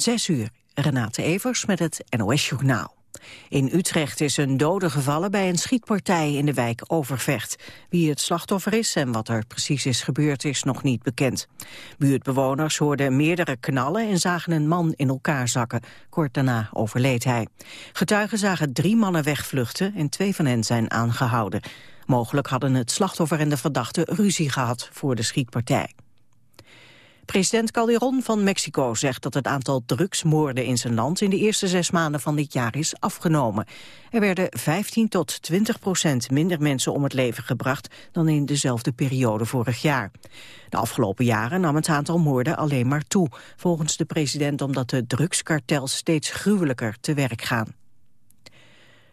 Zes uur, Renate Evers met het NOS Journaal. In Utrecht is een dode gevallen bij een schietpartij in de wijk Overvecht. Wie het slachtoffer is en wat er precies is gebeurd is nog niet bekend. Buurtbewoners hoorden meerdere knallen en zagen een man in elkaar zakken. Kort daarna overleed hij. Getuigen zagen drie mannen wegvluchten en twee van hen zijn aangehouden. Mogelijk hadden het slachtoffer en de verdachte ruzie gehad voor de schietpartij. President Calderon van Mexico zegt dat het aantal drugsmoorden in zijn land in de eerste zes maanden van dit jaar is afgenomen. Er werden 15 tot 20 procent minder mensen om het leven gebracht dan in dezelfde periode vorig jaar. De afgelopen jaren nam het aantal moorden alleen maar toe, volgens de president omdat de drugskartels steeds gruwelijker te werk gaan.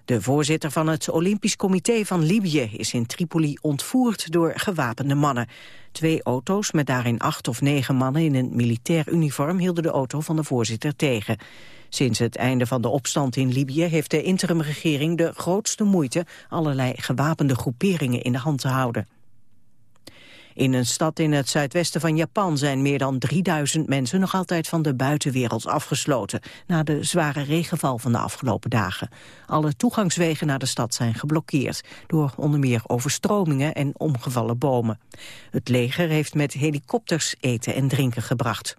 De voorzitter van het Olympisch Comité van Libië is in Tripoli ontvoerd door gewapende mannen. Twee auto's met daarin acht of negen mannen in een militair uniform hielden de auto van de voorzitter tegen. Sinds het einde van de opstand in Libië heeft de interimregering de grootste moeite allerlei gewapende groeperingen in de hand te houden. In een stad in het zuidwesten van Japan zijn meer dan 3000 mensen nog altijd van de buitenwereld afgesloten, na de zware regenval van de afgelopen dagen. Alle toegangswegen naar de stad zijn geblokkeerd, door onder meer overstromingen en omgevallen bomen. Het leger heeft met helikopters eten en drinken gebracht.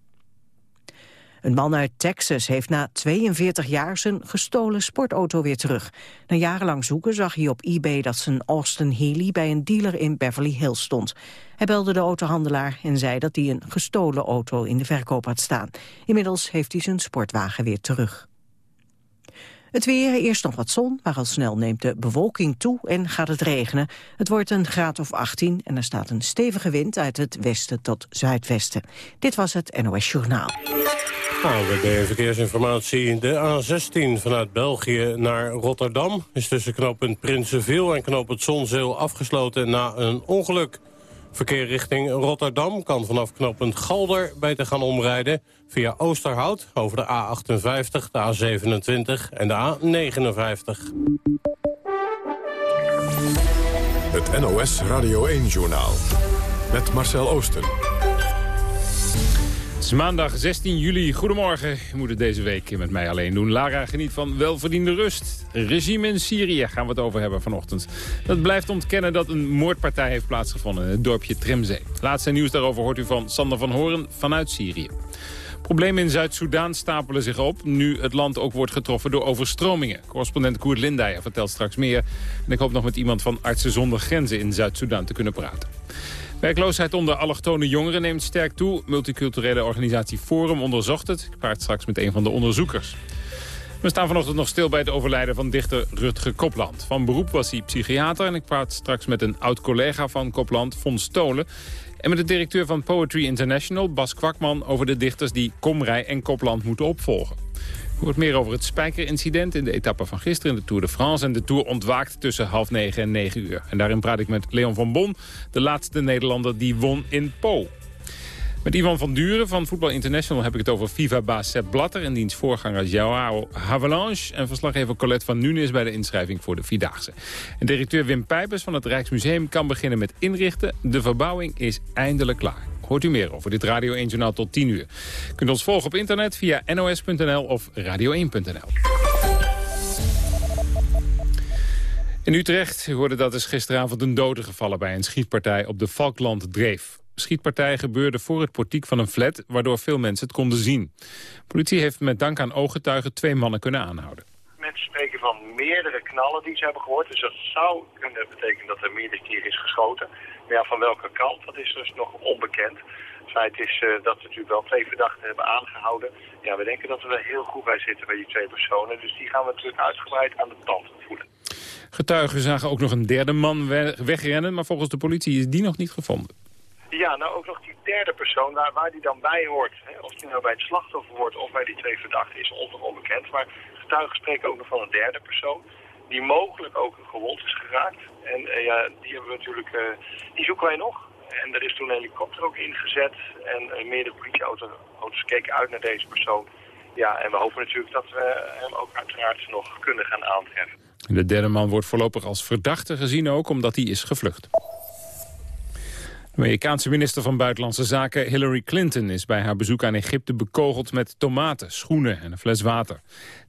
Een man uit Texas heeft na 42 jaar zijn gestolen sportauto weer terug. Na jarenlang zoeken zag hij op eBay dat zijn Austin Healey bij een dealer in Beverly Hills stond. Hij belde de autohandelaar en zei dat hij een gestolen auto in de verkoop had staan. Inmiddels heeft hij zijn sportwagen weer terug. Het weer, eerst nog wat zon, maar al snel neemt de bewolking toe en gaat het regenen. Het wordt een graad of 18 en er staat een stevige wind uit het westen tot zuidwesten. Dit was het NOS Journaal. De Verkeersinformatie. De A16 vanuit België naar Rotterdam is tussen knooppunt Prinsenveel en knooppunt Zonzeel afgesloten na een ongeluk. Verkeer richting Rotterdam kan vanaf knooppunt Galder beter gaan omrijden... via Oosterhout over de A58, de A27 en de A59. Het NOS Radio 1-journaal met Marcel Oosten is maandag 16 juli. Goedemorgen. Je moet het deze week met mij alleen doen. Lara geniet van welverdiende rust. Regime in Syrië gaan we het over hebben vanochtend. Dat blijft ontkennen dat een moordpartij heeft plaatsgevonden in het dorpje Tremzee. Laatste nieuws daarover hoort u van Sander van Horen vanuit Syrië. Problemen in Zuid-Soedan stapelen zich op, nu het land ook wordt getroffen door overstromingen. Correspondent Koert Lindijer vertelt straks meer. En ik hoop nog met iemand van Artsen zonder Grenzen in Zuid-Soedan te kunnen praten. Werkloosheid onder allochtone jongeren neemt sterk toe. Multiculturele organisatie Forum onderzocht het. Ik praat straks met een van de onderzoekers. We staan vanochtend nog stil bij het overlijden van dichter Rutger Kopland. Van beroep was hij psychiater en ik praat straks met een oud-collega van Kopland, Von Stolen. En met de directeur van Poetry International, Bas Kwakman... over de dichters die Komrij en Kopland moeten opvolgen. Hoort meer over het spijkerincident in de etappe van gisteren in de Tour de France. En de Tour ontwaakt tussen half negen en negen uur. En daarin praat ik met Leon van Bon, de laatste Nederlander die won in Po. Met Ivan van Duren van Voetbal International heb ik het over FIFA-baas Sepp Blatter... en diens voorganger Joao Havelange... en verslaggever Colette van Nunes bij de inschrijving voor de Vierdaagse. En directeur Wim Pijpers van het Rijksmuseum kan beginnen met inrichten. De verbouwing is eindelijk klaar. Hoort u meer over dit Radio 1 Journaal tot 10 uur. U kunt ons volgen op internet via nos.nl of radio1.nl. In Utrecht, hoorde dat is gisteravond een dode gevallen bij een schietpartij op de Falkland Dreef. Schietpartij gebeurde voor het portiek van een flat, waardoor veel mensen het konden zien. Politie heeft met dank aan ooggetuigen twee mannen kunnen aanhouden. Mensen spreken van meerdere knallen die ze hebben gehoord, dus dat zou kunnen betekenen dat er meerdere keer is geschoten. Maar ja, van welke kant, dat is dus nog onbekend. Het feit is uh, dat we natuurlijk wel twee verdachten hebben aangehouden. Ja, we denken dat we er heel goed bij zitten bij die twee personen. Dus die gaan we natuurlijk uitgebreid aan de tand voelen. Getuigen zagen ook nog een derde man wegrennen, maar volgens de politie is die nog niet gevonden. Ja, nou ook nog die derde persoon, waar, waar die dan bij hoort. Hè, of die nou bij het slachtoffer hoort of bij die twee verdachten is ons nog onbekend. Maar getuigen spreken ook nog van een derde persoon die mogelijk ook gewond is geraakt. En uh, ja, die hebben we natuurlijk, uh, die zoeken wij nog. En er is toen een helikopter ook ingezet en uh, meerdere politieauto's keken uit naar deze persoon. Ja, en we hopen natuurlijk dat we hem ook uiteraard nog kunnen gaan aantreffen. De derde man wordt voorlopig als verdachte gezien ook, omdat hij is gevlucht. De Amerikaanse minister van Buitenlandse Zaken Hillary Clinton is bij haar bezoek aan Egypte bekogeld met tomaten, schoenen en een fles water.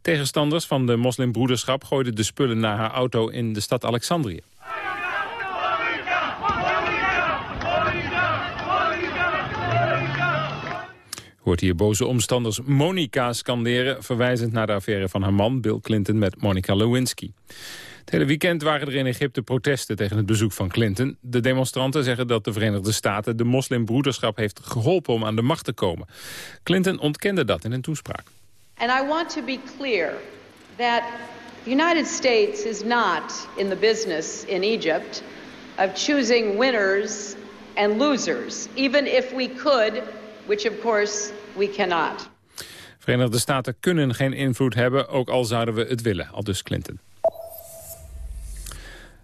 Tegenstanders van de moslimbroederschap gooiden de spullen naar haar auto in de stad Alexandrië. Hoort hier boze omstanders Monica scanderen... verwijzend naar de affaire van haar man Bill Clinton met Monica Lewinsky. Het hele weekend waren er in Egypte protesten tegen het bezoek van Clinton. De demonstranten zeggen dat de Verenigde Staten de moslimbroederschap heeft geholpen om aan de macht te komen. Clinton ontkende dat in een toespraak. And I want to be clear that the United States is not in the business in Egypt of choosing winners and losers, even if we could, which of course we cannot. Verenigde Staten kunnen geen invloed hebben, ook al zouden we het willen, al dus Clinton.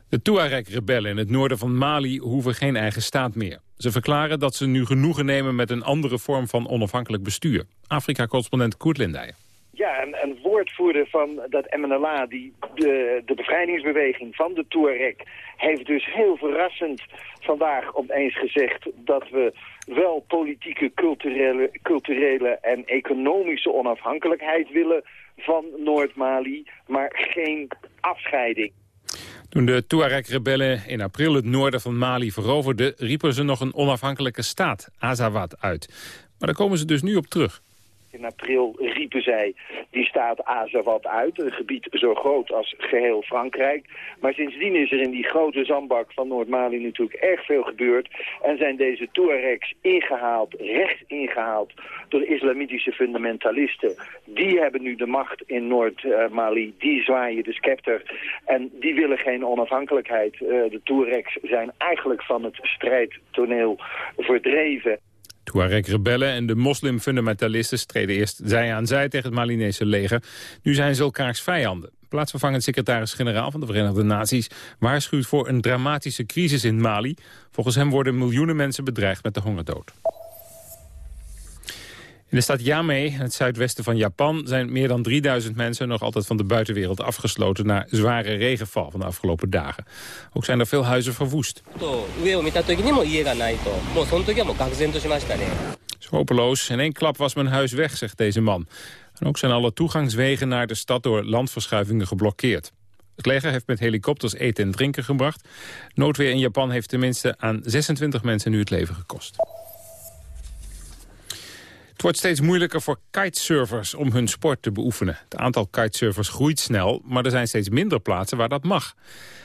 De Tuareg-rebellen in het noorden van Mali hoeven geen eigen staat meer. Ze verklaren dat ze nu genoegen nemen met een andere vorm van onafhankelijk bestuur. Afrika-correspondent Koert Lindijen. Ja, een, een, woordvoerder van dat MNLA, die, de, de bevrijdingsbeweging van de Tuareg, heeft dus heel verrassend vandaag opeens gezegd dat we wel politieke, culturele, culturele en economische onafhankelijkheid willen van Noord-Mali, maar geen afscheiding. Toen de Tuareg-rebellen in april het noorden van Mali veroverden... riepen ze nog een onafhankelijke staat, Azawad, uit. Maar daar komen ze dus nu op terug. In april riepen zij die staat Azawad uit, een gebied zo groot als geheel Frankrijk. Maar sindsdien is er in die grote zandbak van Noord-Mali natuurlijk erg veel gebeurd. En zijn deze Tuaregs ingehaald, rechts ingehaald door islamitische fundamentalisten. Die hebben nu de macht in Noord-Mali, die zwaaien de scepter. En die willen geen onafhankelijkheid. Eh, de Tuaregs zijn eigenlijk van het strijdtoneel verdreven. Tuareg-rebellen en de moslim-fundamentalisten streden eerst zij aan zij tegen het Malinese leger. Nu zijn ze elkaars vijanden. Plaatsvervangend secretaris-generaal van de Verenigde Naties waarschuwt voor een dramatische crisis in Mali. Volgens hem worden miljoenen mensen bedreigd met de hongerdood. In de stad in het zuidwesten van Japan, zijn meer dan 3000 mensen nog altijd van de buitenwereld afgesloten na zware regenval van de afgelopen dagen. Ook zijn er veel huizen verwoest. hopeloos. In één klap was mijn huis weg, zegt deze man. En ook zijn alle toegangswegen naar de stad door landverschuivingen geblokkeerd. Het leger heeft met helikopters eten en drinken gebracht. Noodweer in Japan heeft tenminste aan 26 mensen nu het leven gekost. Het wordt steeds moeilijker voor kitesurfers om hun sport te beoefenen. Het aantal kitesurfers groeit snel, maar er zijn steeds minder plaatsen waar dat mag.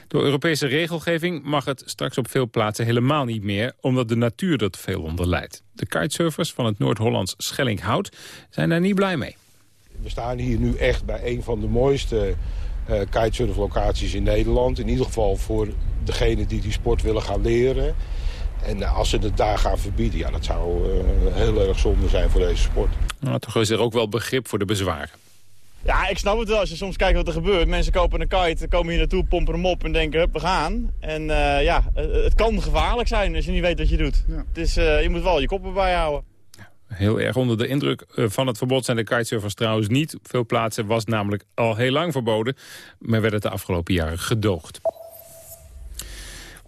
Door Europese regelgeving mag het straks op veel plaatsen helemaal niet meer... omdat de natuur er veel onder leidt. De kitesurfers van het Noord-Hollands Schellinghout zijn daar niet blij mee. We staan hier nu echt bij een van de mooiste uh, kitesurflocaties in Nederland. In ieder geval voor degenen die die sport willen gaan leren. En eh, als ze het daar gaan verbieden, ja, dat zou uh, heel erg zonde zijn voor deze sport. Nou, toch is er ook wel begrip voor de bezwaren. Ja, ik snap het wel. Als je soms kijkt wat er gebeurt. Mensen kopen een kite, komen hier naartoe, pompen hem op en denken, hup, we gaan. En uh, ja, het kan gevaarlijk zijn als je niet weet wat je doet. Ja. Dus uh, je moet wel je kop erbij houden. Heel erg onder de indruk van het verbod zijn de kitesurfers trouwens niet. Op veel plaatsen was namelijk al heel lang verboden, maar werd het de afgelopen jaren gedoogd.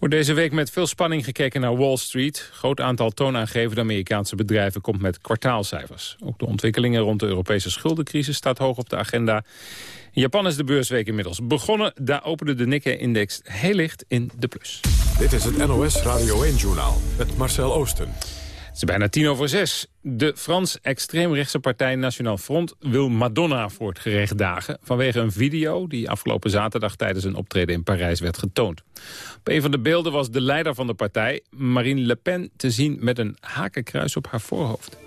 Wordt deze week met veel spanning gekeken naar Wall Street. Groot aantal toonaangevende Amerikaanse bedrijven komt met kwartaalcijfers. Ook de ontwikkelingen rond de Europese schuldencrisis staat hoog op de agenda. In Japan is de beursweek inmiddels begonnen. Daar opende de Nikkei-index heel licht in de plus. Dit is het NOS Radio 1-journaal met Marcel Oosten. Het is bijna tien over zes. De Frans extreemrechtse partij Nationaal Front wil Madonna voor het gerecht dagen... vanwege een video die afgelopen zaterdag tijdens een optreden in Parijs werd getoond. Op een van de beelden was de leider van de partij, Marine Le Pen, te zien met een hakenkruis op haar voorhoofd.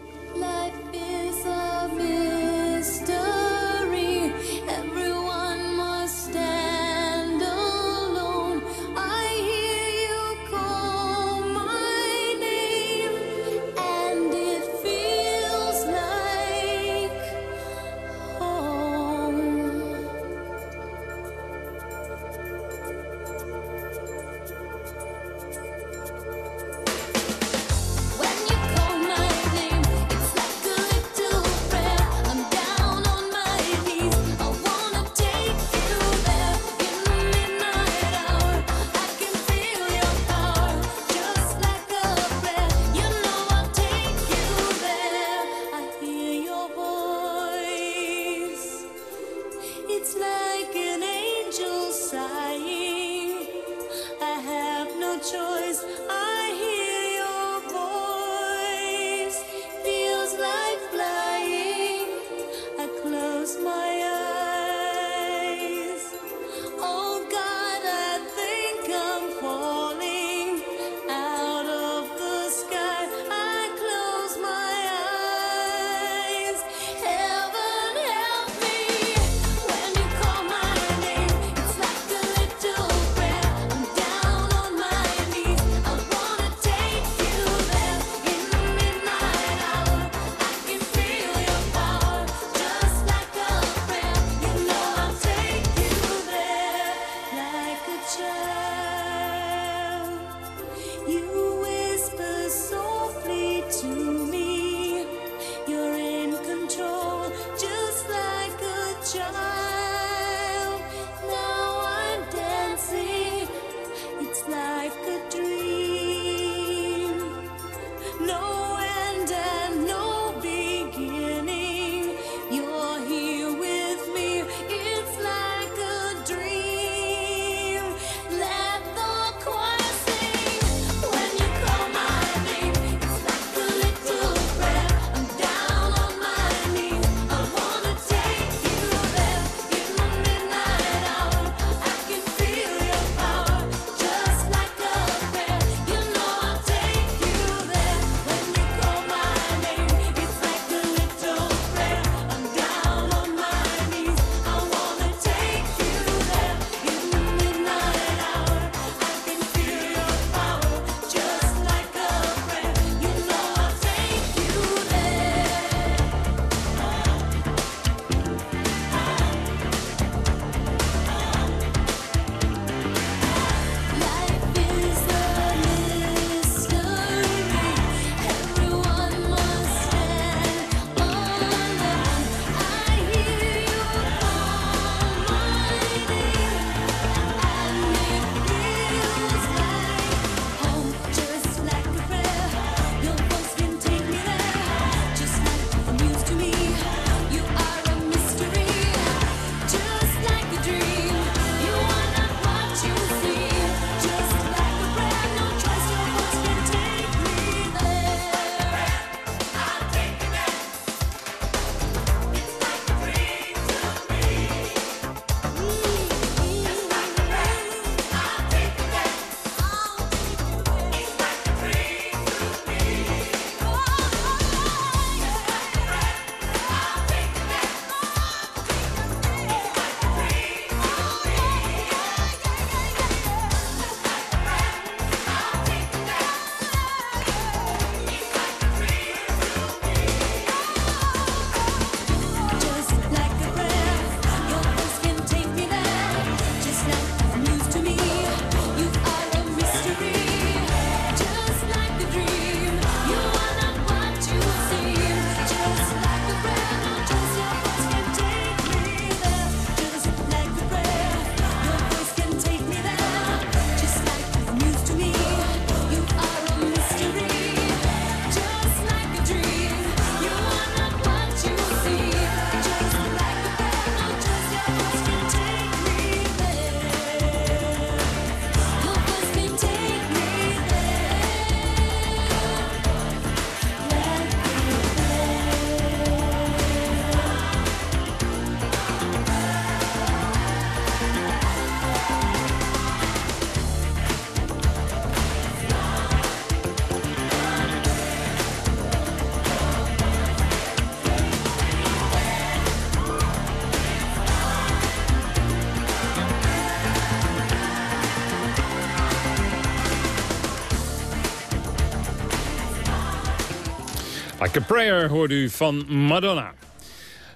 Like Prayer hoorde u van Madonna.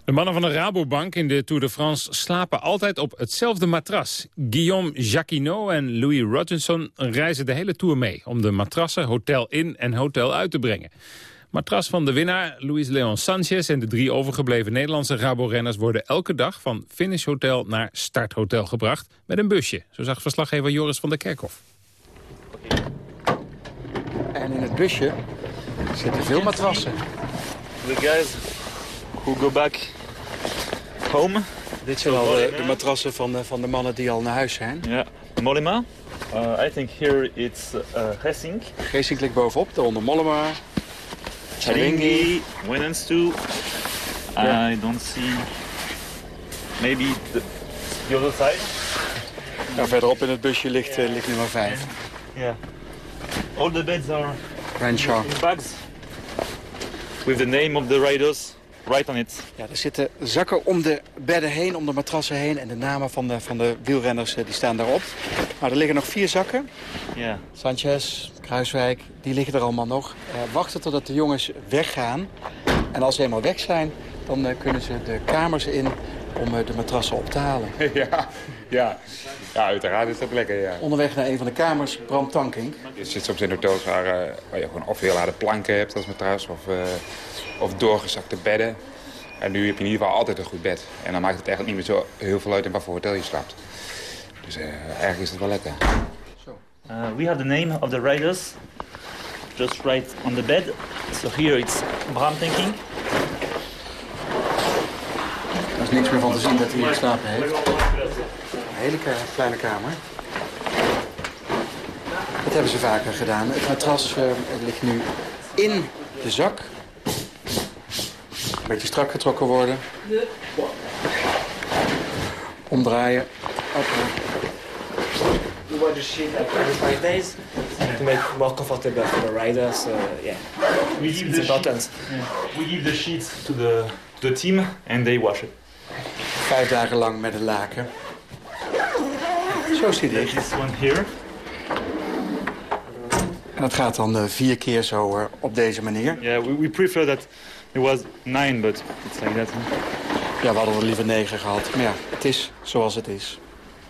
De mannen van de Rabobank in de Tour de France slapen altijd op hetzelfde matras. Guillaume Jacquinot en Louis Rodginson reizen de hele Tour mee... om de matrassen hotel in en hotel uit te brengen. Matras van de winnaar, Luis Leon Sanchez en de drie overgebleven Nederlandse Rabo-renners... worden elke dag van Finish Hotel naar Starthotel gebracht met een busje. Zo zag verslaggever Joris van der Kerkhof. En in het busje zitten veel matrassen. The guys who go back home. Dit zijn al de, de matrassen van de, van de mannen die al naar huis zijn. Ja. Mollema. Uh, I think here it's uh, Hessing. Geesink ligt bovenop, daaronder Mollema. Charingi. Wenenstu. I don't see... Maybe the, the other side. Nou, verderop in het busje ligt, uh, ligt nummer 5. Yeah. All the beds are Renshaw. bags. With the name of the riders right on it. Ja, er zitten zakken om de bedden heen, om de matrassen heen. En de namen van de, van de wielrenners eh, die staan daarop. Maar er liggen nog vier zakken. Yeah. Sanchez, Kruiswijk, die liggen er allemaal nog. Uh, wachten totdat de jongens weggaan. En als ze eenmaal weg zijn, dan uh, kunnen ze de kamers in om uh, de matrassen op te halen. Ja, ja. ja, uiteraard is dat lekker, ja. Onderweg naar een van de kamers, Bram Tankink. Je zit soms in hotels waar, uh, waar je gewoon of heel harde planken hebt als matras... of, uh, of doorgezakte bedden. En nu heb je in ieder geval altijd een goed bed. En dan maakt het eigenlijk niet meer zo heel veel uit in wat voor hotel je slaapt. Dus uh, eigenlijk is het wel lekker. we have the name of the riders just right on the bed. So here it's Bram Tankink. Er is niks meer van te zien dat hij hier geslapen heeft. Een hele kleine kamer. Dat hebben ze vaker gedaan. Het matras uh, ligt nu in de zak. Een beetje strak getrokken worden. Omdraaien. We want to sheet every five days to make it more comfortable for the riders. So, yeah, we it's, give the important. We give the sheets to the, to the team and they wash it. Vijf dagen lang met een laken. Zo die dicht. This one here. En dat gaat dan uh, vier keer zo uh, op deze manier. Yeah, we, we prefer that it was nine, but it's like that. Huh? Ja, we hadden er liever negen gehad. Maar ja, het is zoals het is.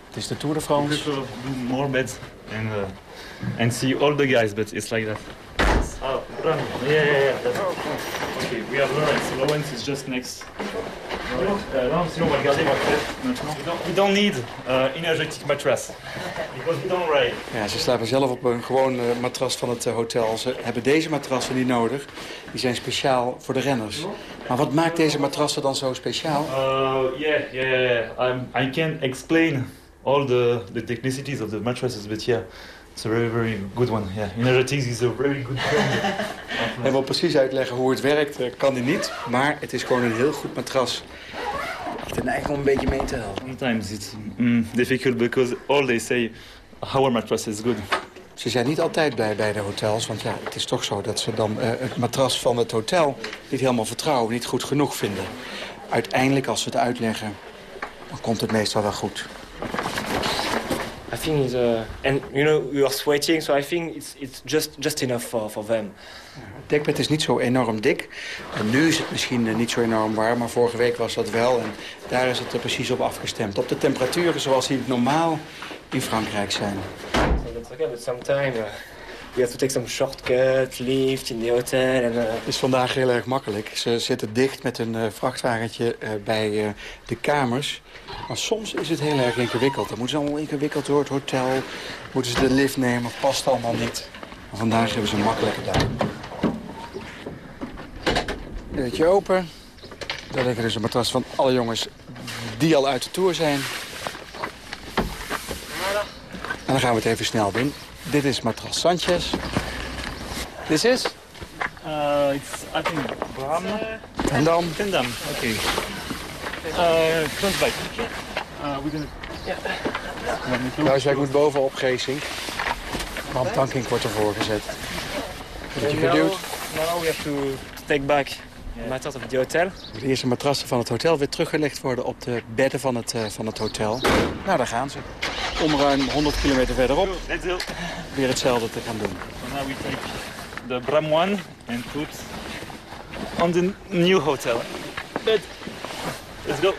Het is de Tour de France. We prefer do more beds and, uh, and see all the guys, but it's like that. Oh, run. Yeah, yeah, yeah. That's... Okay, we have Lawrence. Lawrence is just next. We don't need uh, energetic mattress. Because we don't ride. Ja, ze slapen zelf op een gewoon uh, matras van het uh, hotel. Ze hebben deze matrassen niet nodig. Die zijn speciaal voor de renners. Maar wat maakt deze matrassen dan zo speciaal? Uh, yeah, yeah, yeah. I can't explain all the, the technicities of the mattresses, but yeah. It's a very, very good one. Yeah, energetics is a very good brand. Hij wil precies uitleggen hoe het werkt, kan hij niet. Maar het is gewoon een heel goed matras. Echt een eigen om een beetje mee te helpen. Sometimes it's mm, difficult because all they say our mattress is good. Ze zijn niet altijd blij bij de hotels, want ja, het is toch zo dat ze dan uh, het matras van het hotel niet helemaal vertrouwen, niet goed genoeg vinden. Uiteindelijk, als ze het uitleggen, dan komt het meestal wel goed. I think it's, uh, and you know, we are sweating, so I think it's, it's just, just enough for, for them. Het dekbed is niet zo enorm dik. En nu is het misschien niet zo enorm warm, maar vorige week was dat wel. En daar is het er precies op afgestemd. Op de temperaturen zoals die normaal in Frankrijk zijn. So that's okay, but sometimes uh, have to take some shortcut, lift in hotel. Uh... Het is vandaag heel erg makkelijk. Ze zitten dicht met een uh, vrachtwagentje uh, bij de kamers. Maar soms is het heel erg ingewikkeld. Dan moeten ze allemaal ingewikkeld door het hotel. Moeten ze de lift nemen, past allemaal niet. Maar vandaag hebben ze een makkelijke dag. Deurtje open. Daar liggen dus een matras van alle jongens die al uit de Tour zijn. En dan gaan we het even snel doen. Dit is matras Sanchez. Dit is? Uh, it's, I think, Bram. En dan? Tendam, oké. Okay. Uh, Kruiswijk. Uh, we gonna... Yeah. Kruiswijk moet bovenop Geesink. Bram Tankink wordt ervoor gezet. Beetje geduwd. Now we have to take back matras of the hotel. De eerste matrassen van het hotel weer teruggelegd worden op de bedden van het, van het hotel. Nou, daar gaan ze. Om ruim 100 kilometer verderop weer hetzelfde te gaan doen. So now we take the Bram one and put on the new hotel. But let's go.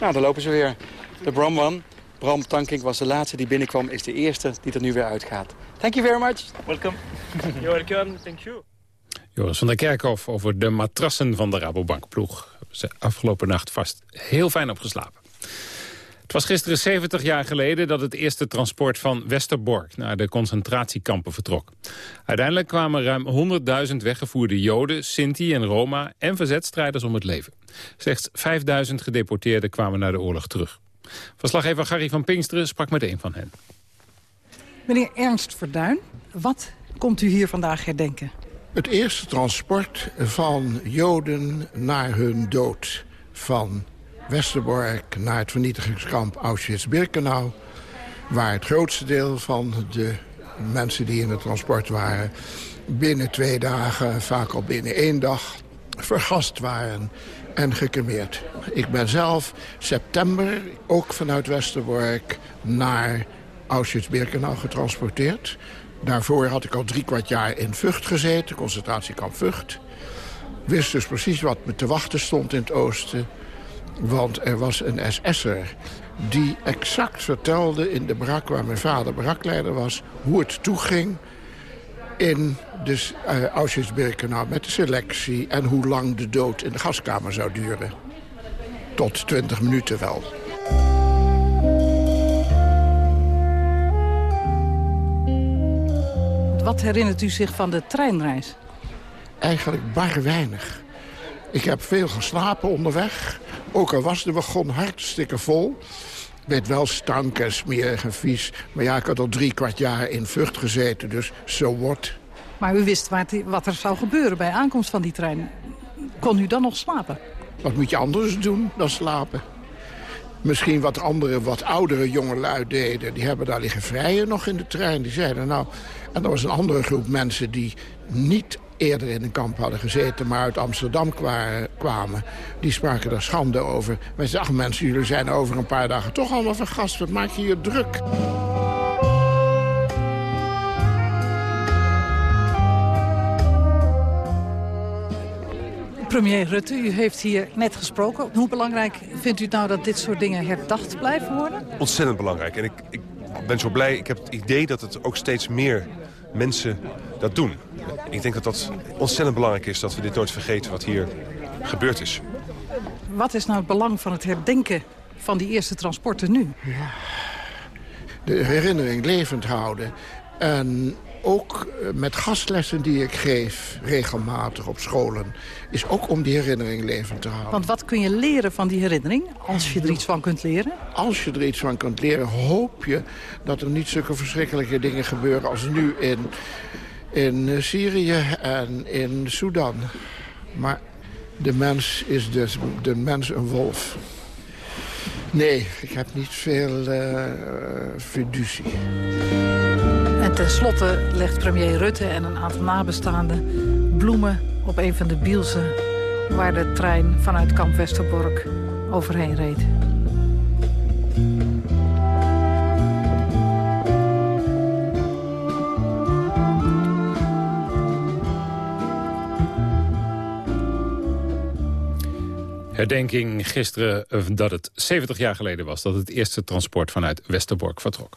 Nou, daar lopen ze weer. De Bram One. Bram Tankink was de laatste die binnenkwam, is de eerste die er nu weer uitgaat. Thank you very much. Welcome. You're welcome. Thank you. Joris van der Kerkhof over de matrassen van de Rabobankploeg. Ze afgelopen nacht vast heel fijn opgeslapen. Het was gisteren 70 jaar geleden dat het eerste transport van Westerbork naar de concentratiekampen vertrok. Uiteindelijk kwamen ruim 100.000 weggevoerde Joden, Sinti en Roma en verzetstrijders om het leven. Slechts 5.000 gedeporteerden kwamen naar de oorlog terug. Verslaggever Gary van Pinksteren sprak met een van hen. Meneer Ernst Verduin, wat komt u hier vandaag herdenken? Het eerste transport van Joden naar hun dood. Van Westerbork naar het vernietigingskamp Auschwitz-Birkenau... waar het grootste deel van de mensen die in het transport waren... binnen twee dagen, vaak al binnen één dag, vergast waren en gecremeerd. Ik ben zelf september ook vanuit Westerbork naar Auschwitz-Birkenau getransporteerd. Daarvoor had ik al drie kwart jaar in Vught gezeten, concentratiekamp Vught. Wist dus precies wat me te wachten stond in het oosten. Want er was een SS'er die exact vertelde in de brak waar mijn vader brakleider was... hoe het toeging in de uh, Auschwitz-Birkenau met de selectie... en hoe lang de dood in de gaskamer zou duren. Tot 20 minuten wel. Wat herinnert u zich van de treinreis? Eigenlijk bar weinig. Ik heb veel geslapen onderweg. Ook al was de wagon hartstikke vol. werd wel stank en smerig en vies. Maar ja, ik had al drie kwart jaar in Vught gezeten, dus zo wordt. Maar u wist wat er zou gebeuren bij aankomst van die trein. Kon u dan nog slapen? Wat moet je anders doen dan slapen? Misschien wat andere, wat oudere jongelui deden. Die hebben daar liggen vrijen nog in de trein. Die zeiden nou... En er was een andere groep mensen die niet eerder in een kamp hadden gezeten... maar uit Amsterdam kwamen, die spraken daar schande over. Wij ach mensen, jullie zijn over een paar dagen toch allemaal vergast. Wat maak je je druk? Premier Rutte, u heeft hier net gesproken. Hoe belangrijk vindt u nou dat dit soort dingen herdacht blijven worden? Ontzettend belangrijk. En ik, ik ben zo blij. Ik heb het idee dat het ook steeds meer mensen dat doen. Ik denk dat dat ontzettend belangrijk is dat we dit nooit vergeten wat hier gebeurd is. Wat is nou het belang van het herdenken van die eerste transporten nu? Ja. De herinnering levend houden. En ook eh, met gastlessen die ik geef regelmatig op scholen... is ook om die herinnering levend te houden. Want wat kun je leren van die herinnering, als je er iets van kunt leren? Als je er iets van kunt leren, hoop je dat er niet zulke verschrikkelijke dingen gebeuren... als nu in, in eh, Syrië en in Sudan. Maar de mens is dus de mens een wolf. Nee, ik heb niet veel uh, fiducie. En tenslotte legt premier Rutte en een aantal nabestaanden bloemen op een van de bielsen waar de trein vanuit kamp Westerbork overheen reed. Herdenking gisteren dat het 70 jaar geleden was... dat het eerste transport vanuit Westerbork vertrok.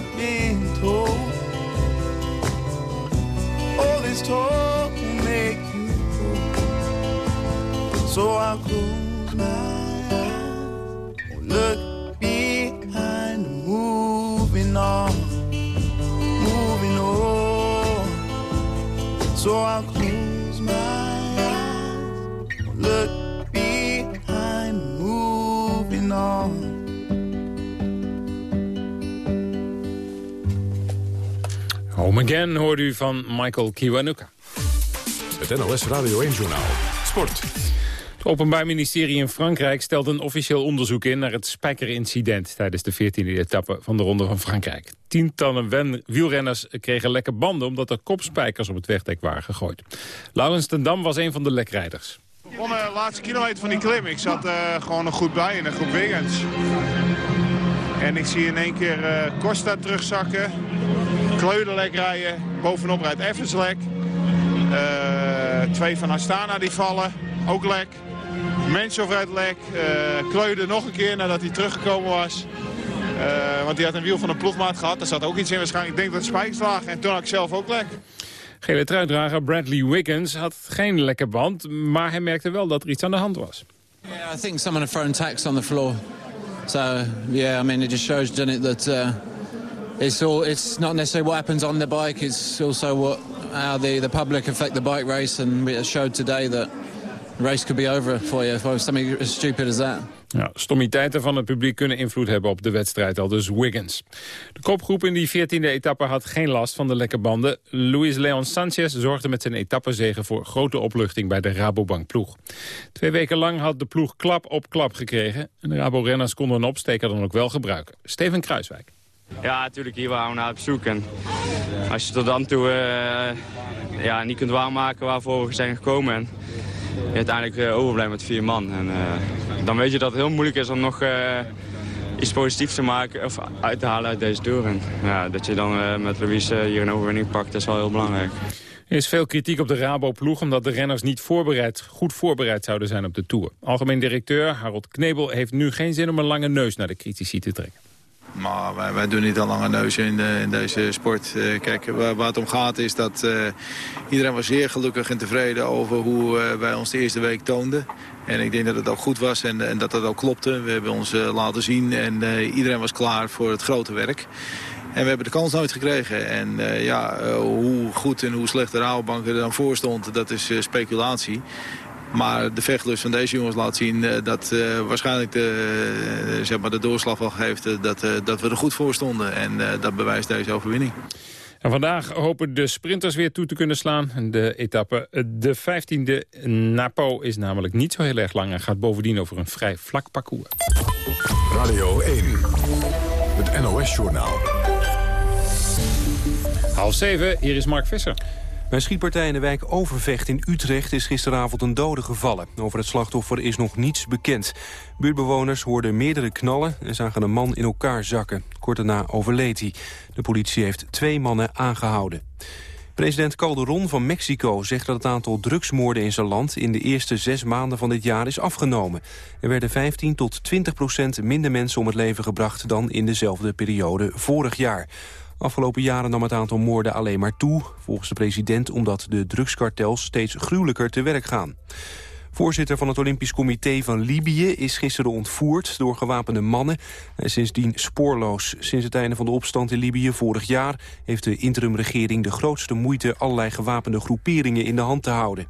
I've been told, all this talk will make you old. So I'll close my eyes look behind, moving on, moving on. So I'll Again hoorde u van Michael Kiwanuka. Het NOS Radio 1-journaal. Sport. Het Openbaar Ministerie in Frankrijk stelt een officieel onderzoek in... naar het spijkerincident tijdens de 14e etappe van de Ronde van Frankrijk. Tientallen wielrenners kregen lekke banden... omdat er kopspijkers op het wegdek waren gegooid. Laurens ten Dam was een van de lekrijders. Ik won de laatste kilometer van die klim. Ik zat uh, gewoon nog goed bij in de groep Wiggins. En ik zie in één keer uh, Costa terugzakken. Kleuden lek rijden. Bovenop rijdt Evans lek. Uh, twee van Astana die vallen. Ook lek. Menshoff rijdt lek. Uh, Kleuden nog een keer nadat hij teruggekomen was. Uh, want die had een wiel van een ploegmaat gehad. Daar zat ook iets in waarschijnlijk. Ik denk dat het spijkers lagen. En toen had ik zelf ook lek. Gele truitdrager Bradley Wiggins had geen lekke band. Maar hij merkte wel dat er iets aan de hand was. Yeah, I think someone had thrown tacks on the floor. So, yeah, I mean, it just shows, doesn't it, that uh, it's all it's not necessarily what happens on the bike. It's also what how the, the public affect the bike race. And it showed today that race could be over for you for something as stupid as that. Ja, stommiteiten van het publiek kunnen invloed hebben op de wedstrijd, al dus Wiggins. De kopgroep in die 14e etappe had geen last van de lekke banden. Luis Leon Sanchez zorgde met zijn etappezegen voor grote opluchting bij de Rabobank ploeg. Twee weken lang had de ploeg klap op klap gekregen. En de Rabo-renners konden een opsteker dan ook wel gebruiken. Steven Kruiswijk. Ja, natuurlijk, hier waren we naar op zoek. En als je tot dan toe uh, ja, niet kunt waarmaken waarvoor we zijn gekomen... En je uiteindelijk uh, overblijft met vier man. En, uh, dan weet je dat het heel moeilijk is om nog iets positiefs te maken of uit te halen uit deze tour. En, ja, dat je dan met Louise hier een overwinning pakt, is wel heel belangrijk. Er is veel kritiek op de Rabo-ploeg omdat de renners niet voorbereid, goed voorbereid zouden zijn op de Tour. Algemeen directeur Harold Knebel heeft nu geen zin om een lange neus naar de critici te trekken. Maar wij, doen niet al lange neuzen in, de, in, deze sport. Uh, kijk, waar, het om gaat is dat uh, iedereen was zeer gelukkig en tevreden over hoe uh, wij ons de eerste week toonden. En ik denk dat het ook goed was en, en dat dat ook klopte. We hebben ons laten zien en iedereen was klaar voor het grote werk. En we hebben de kans nooit gekregen. En ja, hoe goed en hoe slecht de Rabobank er dan voor stond, dat is speculatie. Maar de vechtlust van deze jongens laat zien uh, dat uh, waarschijnlijk de, uh, zeg maar de doorslag al geeft dat, dat we er goed voor stonden. En dat bewijst deze overwinning. En vandaag hopen de sprinters weer toe te kunnen slaan. De etappe, de 15e Napo is namelijk niet zo heel erg lang... en gaat bovendien over een vrij vlak parcours. Radio 1, het NOS-journaal. Half zeven, hier is Mark Visser. Bij schietpartij in de wijk Overvecht in Utrecht is gisteravond een dode gevallen. Over het slachtoffer is nog niets bekend. Buurtbewoners hoorden meerdere knallen en zagen een man in elkaar zakken. Kort daarna overleed hij. De politie heeft twee mannen aangehouden. President Calderon van Mexico zegt dat het aantal drugsmoorden in zijn land... in de eerste zes maanden van dit jaar is afgenomen. Er werden 15 tot 20 procent minder mensen om het leven gebracht... dan in dezelfde periode vorig jaar. Afgelopen jaren nam het aantal moorden alleen maar toe. Volgens de president omdat de drugskartels steeds gruwelijker te werk gaan. Voorzitter van het Olympisch Comité van Libië is gisteren ontvoerd door gewapende mannen. Is sindsdien spoorloos. Sinds het einde van de opstand in Libië vorig jaar heeft de interimregering de grootste moeite allerlei gewapende groeperingen in de hand te houden.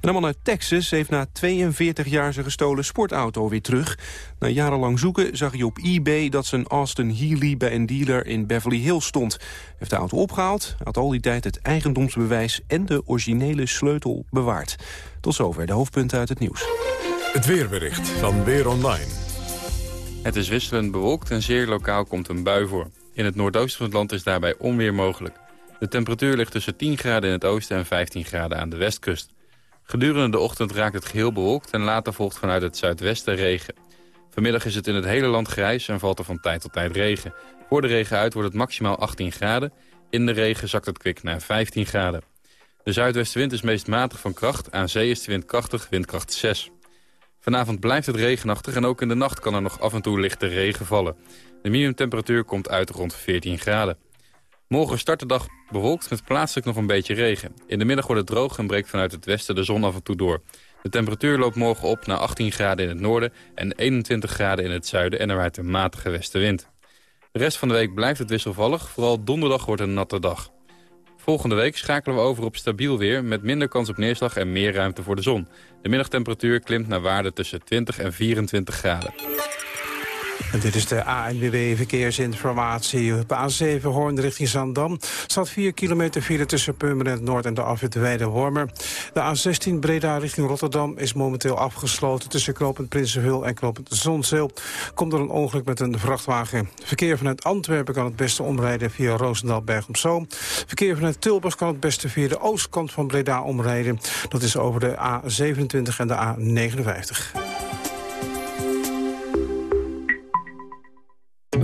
Een man uit Texas heeft na 42 jaar zijn gestolen sportauto weer terug. Na jarenlang zoeken zag hij op eBay dat zijn Austin Healey bij een dealer in Beverly Hills stond. Hij heeft de auto opgehaald, had al die tijd het eigendomsbewijs en de originele sleutel bewaard. Tot zover de hoofdpunten uit het nieuws. Het weerbericht van Weer Online. Het is wisselend bewolkt en zeer lokaal komt een bui voor. In het noordoosten van het land is daarbij onweer mogelijk. De temperatuur ligt tussen 10 graden in het oosten en 15 graden aan de westkust. Gedurende de ochtend raakt het geheel bewolkt en later volgt vanuit het zuidwesten regen. Vanmiddag is het in het hele land grijs en valt er van tijd tot tijd regen. Voor de regen uit wordt het maximaal 18 graden. In de regen zakt het kwik naar 15 graden. De zuidwestenwind is meest matig van kracht. Aan zee is de wind krachtig, windkracht 6. Vanavond blijft het regenachtig en ook in de nacht kan er nog af en toe lichte regen vallen. De minimumtemperatuur komt uit rond 14 graden. Morgen start de dag bewolkt met plaatselijk nog een beetje regen. In de middag wordt het droog en breekt vanuit het westen de zon af en toe door. De temperatuur loopt morgen op naar 18 graden in het noorden en 21 graden in het zuiden en er waait een matige westenwind. De rest van de week blijft het wisselvallig, vooral donderdag wordt een natte dag. Volgende week schakelen we over op stabiel weer met minder kans op neerslag en meer ruimte voor de zon. De middagtemperatuur klimt naar waarde tussen 20 en 24 graden. Dit is de ANWB Verkeersinformatie. Op A7 Hoorn richting Zandam staat 4 kilometer file tussen Purmerend Noord en de afwit Weide-Wormer. De A16 Breda richting Rotterdam is momenteel afgesloten tussen knooppunt Prinsenhul en knooppunt Zonzeel. Komt er een ongeluk met een vrachtwagen. Verkeer vanuit Antwerpen kan het beste omrijden via Roosendaal Berg Zoom. Verkeer vanuit Tilburg kan het beste via de oostkant van Breda omrijden. Dat is over de A27 en de A59.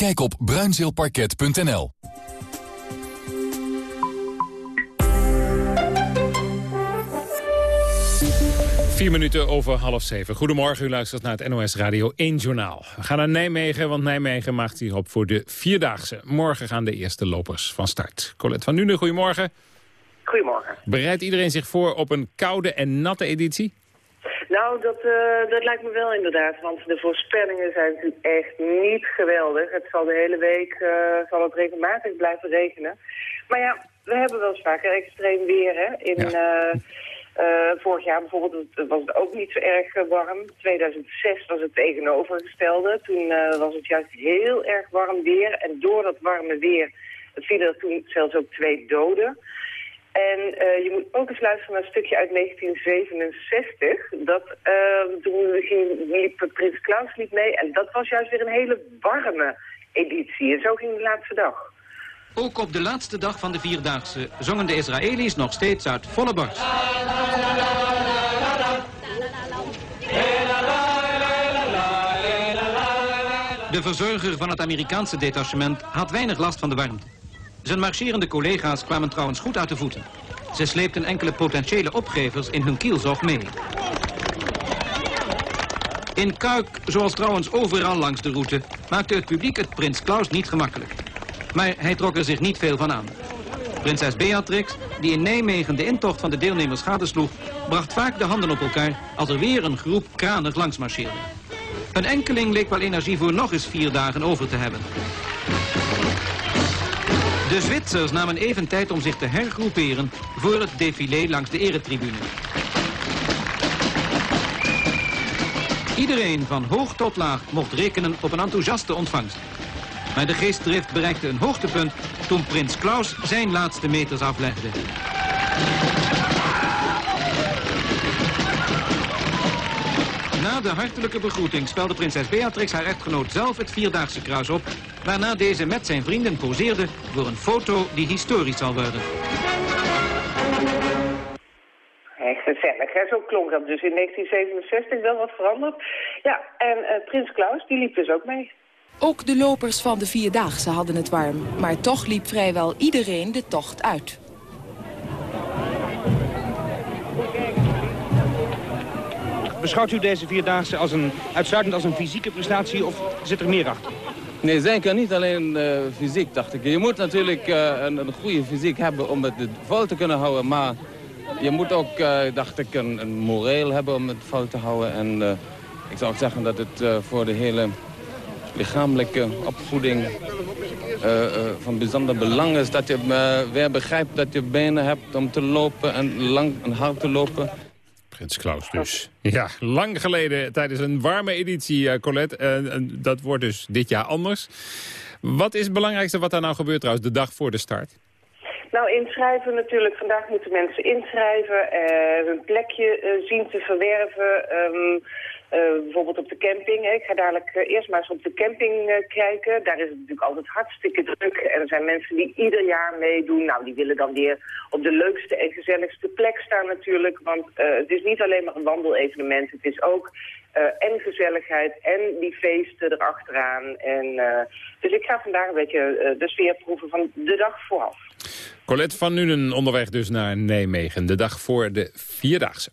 Kijk op bruinzeelparket.nl. Vier minuten over half zeven. Goedemorgen, u luistert naar het NOS Radio 1 Journaal. We gaan naar Nijmegen, want Nijmegen maakt zich op voor de Vierdaagse. Morgen gaan de eerste lopers van start. Colette van Nuenen, goedemorgen. Goedemorgen. Bereidt iedereen zich voor op een koude en natte editie? Nou, dat, uh, dat lijkt me wel inderdaad, want de voorspellingen zijn natuurlijk echt niet geweldig. Het zal de hele week uh, zal het regelmatig blijven regenen. Maar ja, we hebben wel eens vaker extreem weer, hè. In, ja. uh, vorig jaar bijvoorbeeld was het ook niet zo erg warm. 2006 was het tegenovergestelde. Toen was het juist heel erg warm weer. En door dat warme weer vielen er toen zelfs ook twee doden. En uh, je moet ook eens luisteren naar een stukje uit 1967. Dat, uh, toen liep Prins Klaus liep mee en dat was juist weer een hele warme editie. En zo ging de laatste dag. Ook op de laatste dag van de Vierdaagse zongen de Israëli's nog steeds uit volle borst. De verzorger van het Amerikaanse detachement had weinig last van de warmte. Zijn marcherende collega's kwamen trouwens goed uit de voeten. Ze sleepten enkele potentiële opgevers in hun kielzog mee. In Kuik, zoals trouwens overal langs de route, maakte het publiek het Prins Klaus niet gemakkelijk. Maar hij trok er zich niet veel van aan. Prinses Beatrix, die in Nijmegen de intocht van de deelnemers gadesloeg, bracht vaak de handen op elkaar als er weer een groep kranig langs marcheerde. Een enkeling leek wel energie voor nog eens vier dagen over te hebben. De Zwitsers namen even tijd om zich te hergroeperen voor het défilé langs de eretribune. Iedereen van hoog tot laag mocht rekenen op een enthousiaste ontvangst. Maar de geestdrift bereikte een hoogtepunt toen prins Klaus zijn laatste meters aflegde. Na de hartelijke begroeting spelde prinses Beatrix haar echtgenoot zelf het Vierdaagse kruis op... waarna deze met zijn vrienden poseerde voor een foto die historisch zal worden. Echt gezellig, hè? Zo klonk dat dus in 1967 wel wat veranderd. Ja, en uh, prins Klaus, die liep dus ook mee. Ook de lopers van de Vierdaagse hadden het warm. Maar toch liep vrijwel iedereen de tocht uit. Beschouwt u deze Vierdaagse als een, uitsluitend als een fysieke prestatie of zit er meer achter? Nee, zeker niet alleen uh, fysiek, dacht ik. Je moet natuurlijk uh, een, een, goede fysiek hebben om het vol te kunnen houden. Maar je moet ook, uh, dacht ik, een, een moreel hebben om het vol te houden. En ik zou ook zeggen dat het voor de hele lichamelijke opvoeding van bijzonder belang is. Dat je weer begrijpt dat je benen hebt om te lopen en lang en hard te lopen. Prins Klaus dus. Ja, lang geleden tijdens een warme editie, uh, Colette. Uh, dat wordt dus dit jaar anders. Wat is het belangrijkste wat daar nou gebeurt trouwens de dag voor de start? Nou, inschrijven natuurlijk. Vandaag moeten mensen inschrijven, uh, hun plekje zien te verwerven... Um, uh, bijvoorbeeld op de camping. Ik ga dadelijk uh, eerst maar eens op de camping uh, kijken. Daar is het natuurlijk altijd hartstikke druk. En er zijn mensen die ieder jaar meedoen. Nou, die willen dan weer op de leukste en gezelligste plek staan natuurlijk. Want het is niet alleen maar een wandelevenement. Het is ook en gezelligheid en die feesten erachteraan. En, dus ik ga vandaag een beetje de sfeer proeven van de dag vooraf. Colette van Nuenen onderweg dus naar Nijmegen. De dag voor de Vierdaagse.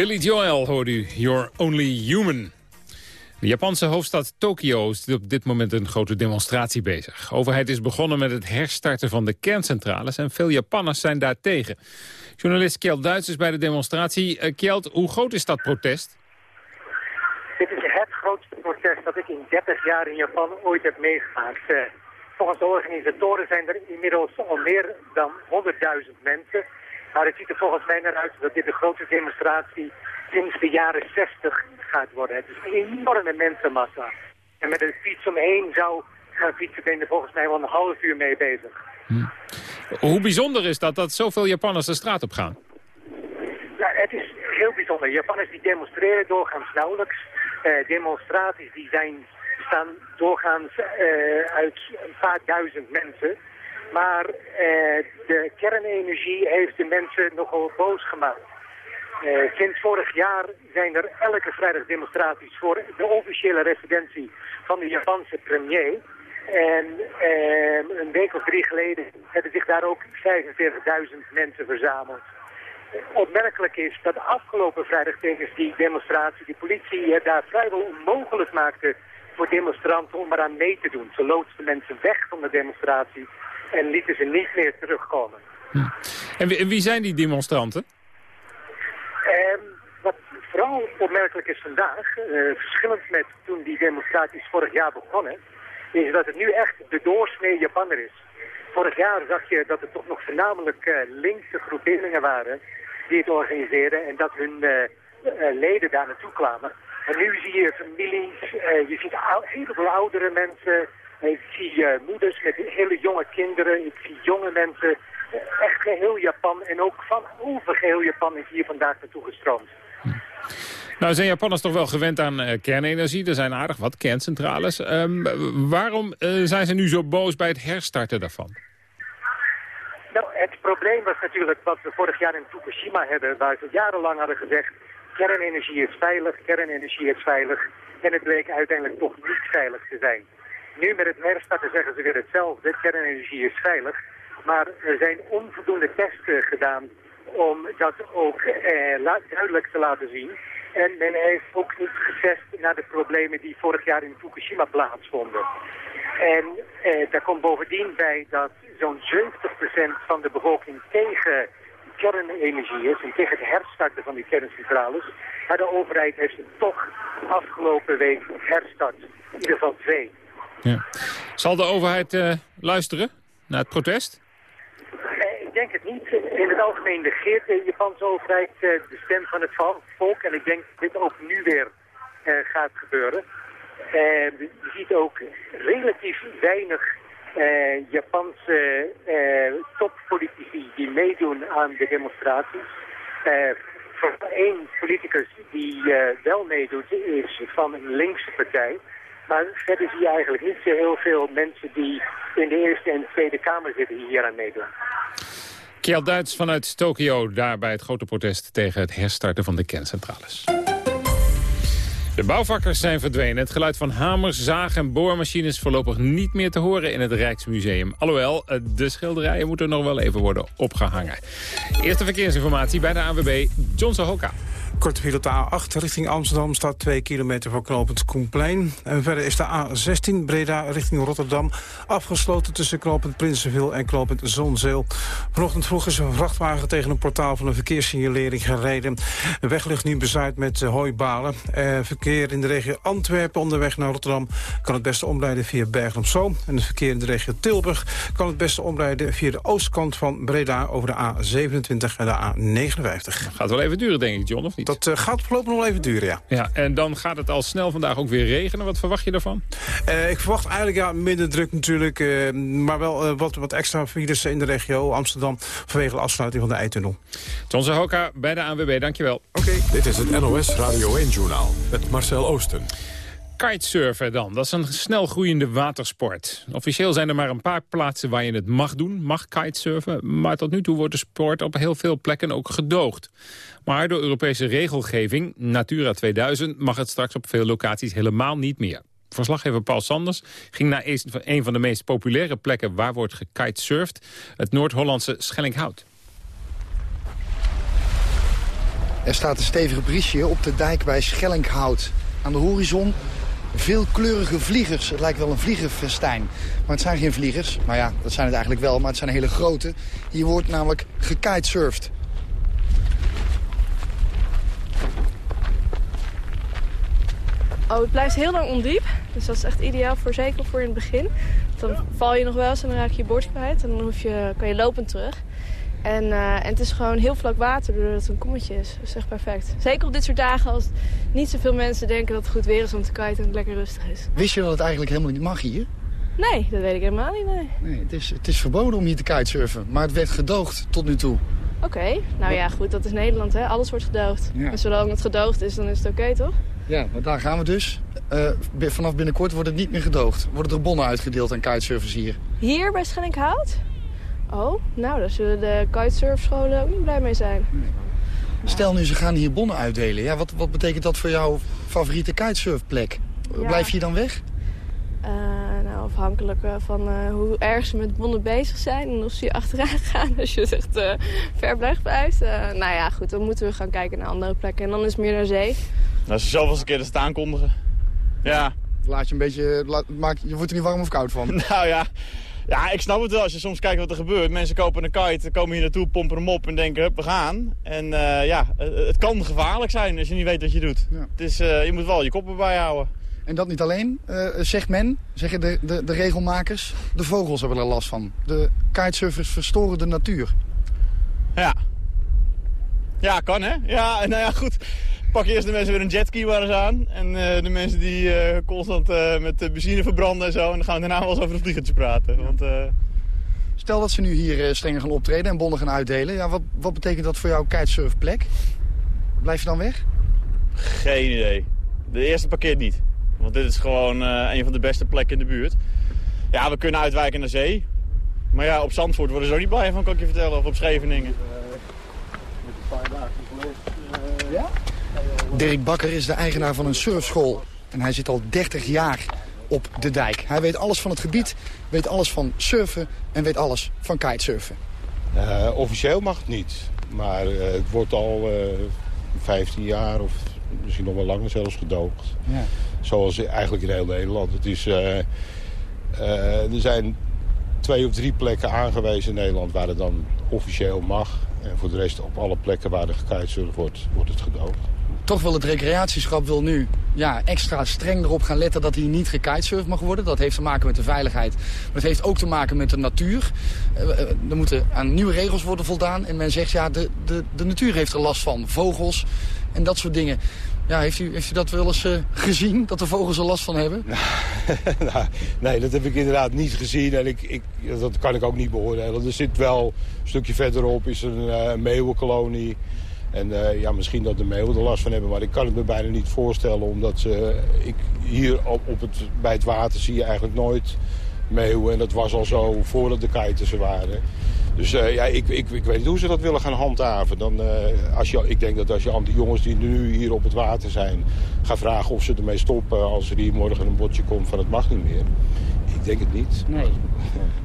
Billy Joel hoorde u, You're Only Human. De Japanse hoofdstad Tokio is op dit moment een grote demonstratie bezig. Overheid is begonnen met het herstarten van de kerncentrales... en veel Japanners zijn daartegen. Journalist Kjeld Duits is bij de demonstratie. Uh, Kjeld, hoe groot is dat protest? Dit is het grootste protest dat ik in 30 jaar in Japan ooit heb meegemaakt. Eh, volgens de organisatoren zijn er inmiddels al meer dan 100.000 mensen. Maar het ziet er volgens mij naar uit dat dit de grootste demonstratie sinds de jaren 60 gaat worden. Het is een enorme mensenmassa. En met een fiets omheen zou gaan fietsen er volgens mij wel een half uur mee bezig. Hoe bijzonder is dat dat zoveel Japanners de straat op gaan? Nou, het is heel bijzonder. Japanners die demonstreren doorgaans nauwelijks. Eh, demonstraties die zijn, bestaan doorgaans eh, uit een paar duizend mensen. Maar eh, de kernenergie heeft de mensen nogal boos gemaakt. Eh, sinds vorig jaar zijn er elke vrijdag demonstraties voor de officiële residentie van de Japanse premier. En eh, een week of drie geleden hebben zich daar ook 45.000 mensen verzameld. Opmerkelijk is dat afgelopen vrijdag tijdens die demonstratie de politie het daar vrijwel onmogelijk maakte voor demonstranten om eraan mee te doen. Ze loodsten mensen weg van de demonstratie en lieten ze niet meer terugkomen. En wie, en wie zijn die demonstranten? Ehm, wat vooral opmerkelijk is vandaag, eh, verschillend met toen die demonstraties vorig jaar begonnen, is dat het nu echt de doorsnee Japanner is. Vorig jaar zag je dat er toch nog voornamelijk eh, linkse groeperingen waren die het organiseerden en dat hun eh, leden daar naartoe kwamen. En nu zie je families, je ziet heel veel oudere mensen, ik zie eh, moeders met hele jonge kinderen, ik zie jonge mensen. Echt geheel Japan en ook van over geheel Japan is hier vandaag naartoe gestroomd. Nou zijn Japanners toch wel gewend aan eh, kernenergie. Er zijn aardig wat kerncentrales. Ehm, waarom eh, zijn ze nu zo boos bij het herstarten daarvan? Nou, het probleem was natuurlijk wat we vorig jaar in Fukushima hebben, waar ze jarenlang hadden gezegd, kernenergie is veilig, kernenergie is veilig. En het bleek uiteindelijk toch niet veilig te zijn. Nu met het herstarten zeggen ze weer hetzelfde, kernenergie is veilig. Maar er zijn onvoldoende testen gedaan om dat ook eh, duidelijk te laten zien. En men heeft ook niet getest naar de problemen die vorig jaar in Fukushima plaatsvonden. En eh, daar komt bovendien bij dat zo'n 70% van de bevolking tegen kernenergie is en tegen het herstarten van die kerncentrales. Maar de overheid heeft het toch afgelopen week herstart. In ieder geval twee. Ja. Zal de overheid eh, luisteren naar het protest? Ik denk het niet. In het algemeen negeert de Japanse overheid eh, de stem van het volk. En ik denk dat dit ook nu weer eh, gaat gebeuren. Eh, je ziet ook relatief weinig Japanse toppolitici die meedoen aan de demonstraties. Één politicus die wel meedoet is van een linkse partij. Maar verder je eigenlijk niet zo heel veel mensen die in de Eerste en Tweede Kamer zitten hier aan meedoen. Kjeld Duits vanuit Tokio, daar bij het grote protest tegen het herstarten van de kerncentrales. De bouwvakkers zijn verdwenen. Het geluid van hamers, zagen en boormachines voorlopig niet meer te horen in het Rijksmuseum. Alhoewel, eh, de schilderijen moeten nog wel even worden opgehangen. Eerste verkeersinformatie bij de ANWB, John Sohoka. Korte file op de A8 richting Amsterdam staat 2 kilometer voor knooppunt Koenplein. En verder is de A16 Breda richting Rotterdam afgesloten tussen knooppunt Prinsenville en knooppunt Zonzeel. Vanochtend vroeg is een vrachtwagen tegen een portaal van een verkeerssignalering gereden. De weg ligt nu bezaaid met eh, hooibalen. Eh, verkeer in de regio Antwerpen onderweg naar Rotterdam kan het beste omrijden via Bergen op Zoom. En het verkeer in de regio Tilburg kan het beste omrijden via de oostkant van Breda over de A27 en de A59. Gaat wel even duren, denk ik, John, of niet? Dat eh, gaat voorlopig nog even duren, ja. Ja, en dan gaat het al snel vandaag ook weer regenen. Wat verwacht je daarvan? Eh, ik verwacht eigenlijk ja, minder druk natuurlijk, eh, maar wel wat, wat extra files in de regio Amsterdam vanwege de afsluiting van de Eitunnel. John Zahoka bij de ANWB, dankjewel. Oké. Dit is het NOS Radio 1-journaal met Marcel Oosten. Kitesurfen dan, dat is een snel groeiende watersport. Officieel zijn er maar een paar plaatsen waar je het mag doen, mag kitesurfen. Maar tot nu toe wordt de sport op heel veel plekken ook gedoogd. Maar door Europese regelgeving, Natura 2000, mag het straks op veel locaties helemaal niet meer. Verslaggever Paul Sanders ging naar een van de meest populaire plekken waar wordt gekitesurfd. Het Noord-Hollandse Schellinghout. Er staat een stevige briesje op de dijk bij Schellinghout. Aan de horizon veelkleurige vliegers. Het lijkt wel een vliegenfestijn. Maar het zijn geen vliegers. Nou ja, dat zijn het eigenlijk wel, maar het zijn hele grote. Hier wordt namelijk gekitesurfd. Oh, het blijft heel lang ondiep. Dus dat is echt ideaal voor zeker voor in het begin. Dan val je nog wel eens en dan raak je je bord kwijt. En dan hoef je, kan je lopend terug. En, eh, en het is gewoon heel vlak water doordat het een kommetje is. Dat is echt perfect. Zeker op dit soort dagen als niet zoveel mensen denken dat het goed weer is om te kiten en het lekker rustig is. Wist je dat het eigenlijk helemaal niet mag hier? Nee, dat weet ik helemaal niet, nee. Nee, het is, het is verboden om hier te kitesurfen. Maar het werd gedoogd tot nu toe. Oké, nou ja goed, dat is Nederland hè. Alles wordt gedoogd. Ja. En zolang het gedoogd is, dan is het oké toch? Ja, maar daar gaan we dus. Eh, vanaf binnenkort wordt het niet meer gedoogd. Worden er bonnen uitgedeeld aan kitesurfers hier. Hier bij Schellinghout? Oh, nou daar zullen de kitesurfscholen ook niet blij mee zijn. Stel nu, ze gaan hier bonnen uitdelen. Ja, wat, wat betekent dat voor jouw favoriete kitesurfplek? Ja. Blijf je dan weg? Eh, nou, afhankelijk eh, van eh, hoe erg ze met bonnen bezig zijn en of ze hier achteraan gaan. Als je echt eh, ver weg blijft. Eh, nou ja, goed, dan moeten we gaan kijken naar andere plekken. En dan is het meer naar zee. Dat is zoveelste keer dat ze het aankondigen. Ja. Laat je een beetje, laat, maak, je wordt er niet warm of koud van. Nou ja. Ja, ik snap het wel. Als je soms kijkt wat er gebeurt. Mensen kopen een kite, komen hier naartoe, pompen hem op en denken, hup, we gaan. En eh, ja, het, het kan gevaarlijk zijn als je niet weet wat je doet. Het is, eh, je moet wel je kop erbij houden. En dat niet alleen, eh, zegt men, zeggen de, de, de regelmakers, de vogels hebben er last van. De kitesurfers verstoren de natuur. Ja. Ja, kan hè? Ja, nou ja, goed. Pak eerst de mensen weer een jetski waar eens aan. En eh, de mensen die eh, constant eh, met benzine verbranden en zo. En dan gaan we daarna wel eens over de vliegertje praten. Want, eh, Stel dat ze nu hier eh, strenger gaan optreden en bonnen gaan uitdelen. Ja, wat, wat betekent dat voor jouw kitesurfplek? Blijf je dan weg? geen idee. De eerste parkeert niet. Want dit is gewoon eh, een van de beste plekken in de buurt. Ja, we kunnen uitwijken naar zee. Maar ja, op Zandvoort worden ze ook niet blij van, kan ik je vertellen. Of op Scheveningen. Ja? Dirk Bakker is de eigenaar van een surfschool. En hij zit al 30 jaar op de dijk. Hij weet alles van het gebied, weet alles van surfen en weet alles van kitesurfen. Eh, officieel mag het niet. Maar eh, het wordt al eh 15 jaar of misschien nog wel langer zelfs gedoogd. Ja. Zoals eigenlijk in heel Nederland. Het is, er zijn twee of drie plekken aangewezen in Nederland waar het dan officieel mag. En voor de rest op alle plekken waar er gekitesurfd wordt, wordt het gedoogd. Toch wil het recreatieschap wil nu ja, extra streng erop gaan letten dat hier niet gekitesurfd mag worden. Dat heeft te maken met de veiligheid. Maar het heeft ook te maken met de natuur. Eh, eh, er moeten aan nieuwe regels worden voldaan. En men zegt, ja, de, de, de natuur heeft er last van. Vogels en dat soort dingen. Ja, heeft, u, heeft u dat wel eens eh, gezien, dat de vogels er last van hebben? Nou, nee, dat heb ik inderdaad niet gezien en ik, ik, dat kan ik ook niet beoordelen. Er zit wel een stukje verderop is een meeuwenkolonie. En uh, ja, misschien dat de meeuwen er last van hebben, maar ik kan het me bijna niet voorstellen. Omdat ze, ik, hier op, op het, bij het water zie je eigenlijk nooit meeuwen. En dat was al zo voordat de kiters er waren. Dus eh, ja, ik, ik, ik weet niet hoe ze dat willen gaan handhaven. Dan, eh, als je, ik denk dat als je aan die jongens die nu hier op het water zijn... gaat vragen of ze ermee stoppen als er hier morgen een botje komt van het mag niet meer. Ik denk het niet. Nee.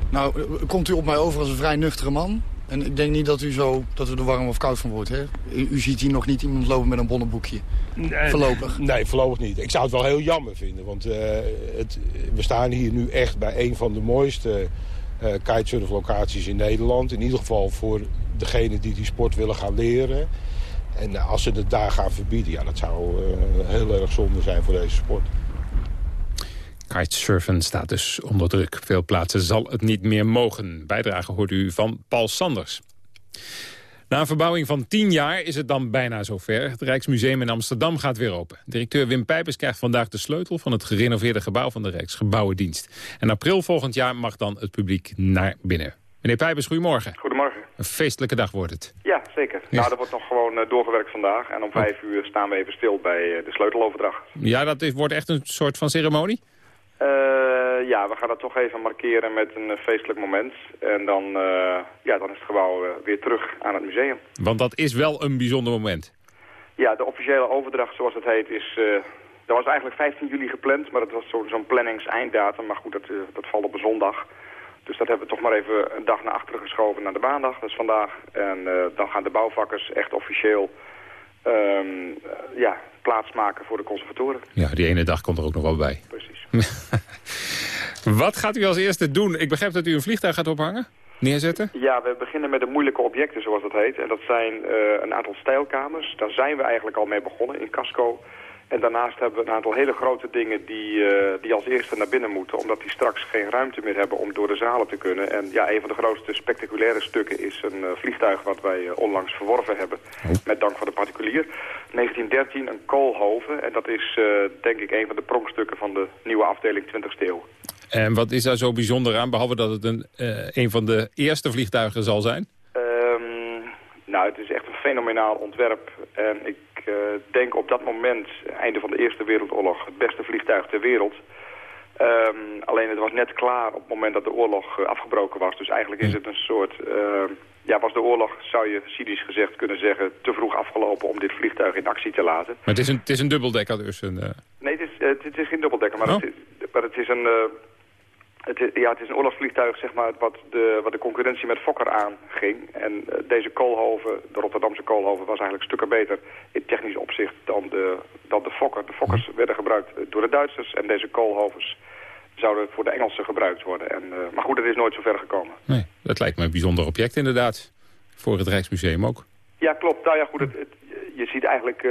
Nou, eh, komt u op mij over als een vrij nuchtere man? En ik denk niet dat u, zo, dat u er warm of koud van wordt, hè? U, u ziet hier nog niet iemand lopen met een bonnenboekje. Nee, Voorlopig. Nee, voorlopig niet. Ik zou het wel heel jammer vinden. Want eh, het, we staan hier nu echt bij een van de mooiste eh kitesurflocaties in Nederland. In ieder geval voor degenen die die sport willen gaan leren. En eh, als ze het daar gaan verbieden, ja, dat zou heel erg zonde zijn voor deze sport. Kitesurfen staat dus onder druk. Veel plaatsen zal het niet meer mogen. Bijdrage hoort u van Paul Sanders. Na een verbouwing van 10 jaar is het dan bijna zover. Het Rijksmuseum in Amsterdam gaat weer open. Directeur Wim Pijpers krijgt vandaag de sleutel van het gerenoveerde gebouw van de Rijksgebouwendienst. En april volgend jaar mag dan het publiek naar binnen. Meneer Pijpers, goedemorgen. Goedemorgen. Een feestelijke dag wordt het. Ja, zeker. Nou, er wordt nog gewoon eh, doorgewerkt vandaag. En om vijf uur staan we even stil bij eh, de sleuteloverdracht. Ja, dat is, wordt echt een soort van ceremonie? Eh, ja, we gaan dat toch even markeren met een eh, feestelijk moment. En dan, eh, ja, dan is het gebouw weer terug aan het museum. Want dat is wel een bijzonder moment. Ja, de officiële overdracht, zoals het heet, is... dat was eigenlijk 15 juli gepland, maar dat was zo- zo'n planningseinddatum. Maar goed, dat, dat valt op een zondag. Dus dat hebben we toch maar even een dag naar achteren geschoven naar de maandag. Dat is vandaag. En dan gaan de bouwvakkers echt officieel ehm, eh, ja, plaatsmaken voor de conservatoren. Ja, die ene dag komt er ook nog wel bij. Precies. Wat gaat u als eerste doen? Ik begrijp dat u een vliegtuig gaat ophangen? Neerzetten? Ja, we beginnen met de moeilijke objecten, zoals dat heet. En dat zijn eh, een aantal stijlkamers. Daar zijn we eigenlijk al mee begonnen in Casco. En daarnaast hebben we een aantal hele grote dingen die, eh, die als eerste naar binnen moeten. Omdat die straks geen ruimte meer hebben om door de zalen te kunnen. En ja, een van de grootste spectaculaire stukken is een eh, vliegtuig wat wij eh, onlangs verworven hebben. Met dank van de particulier. 1913 een Koolhoven. En dat is denk ik een van de pronkstukken van de nieuwe afdeling 20ste eeuw. En wat is daar zo bijzonder aan, behalve dat het een, een van de eerste vliegtuigen zal zijn? Ehm, nou, het is echt een fenomenaal ontwerp. En ik denk op dat moment, einde van de Eerste Wereldoorlog, het beste vliegtuig ter wereld. Ehm, alleen het was net klaar op het moment dat de oorlog eh, afgebroken was. Dus eigenlijk is het een soort... ehm, ja, was de oorlog, zou je cynisch gezegd kunnen zeggen, te vroeg afgelopen om dit vliegtuig in actie te laten. Maar het is een, het is een dubbeldekker dus. Een, eh, Nee, het is, eh, het, het is geen dubbeldekker, maar, het, is, maar het is een... eh, het is, ja, het is een oorlogsvliegtuig zeg maar, wat, de, wat de concurrentie met Fokker aanging. En eh, deze Koolhoven, de Rotterdamse Koolhoven, was eigenlijk stukken beter in technisch opzicht dan de, dan de Fokker. De Fokkers werden gebruikt eh, door de Duitsers en deze Koolhovens zouden voor de Engelsen gebruikt worden. En, eh, maar goed, het is nooit zo ver gekomen. nee, dat lijkt me een bijzonder object inderdaad. Voor het Rijksmuseum ook. Ja, klopt. Nou ja, goed, het, het- je ziet eigenlijk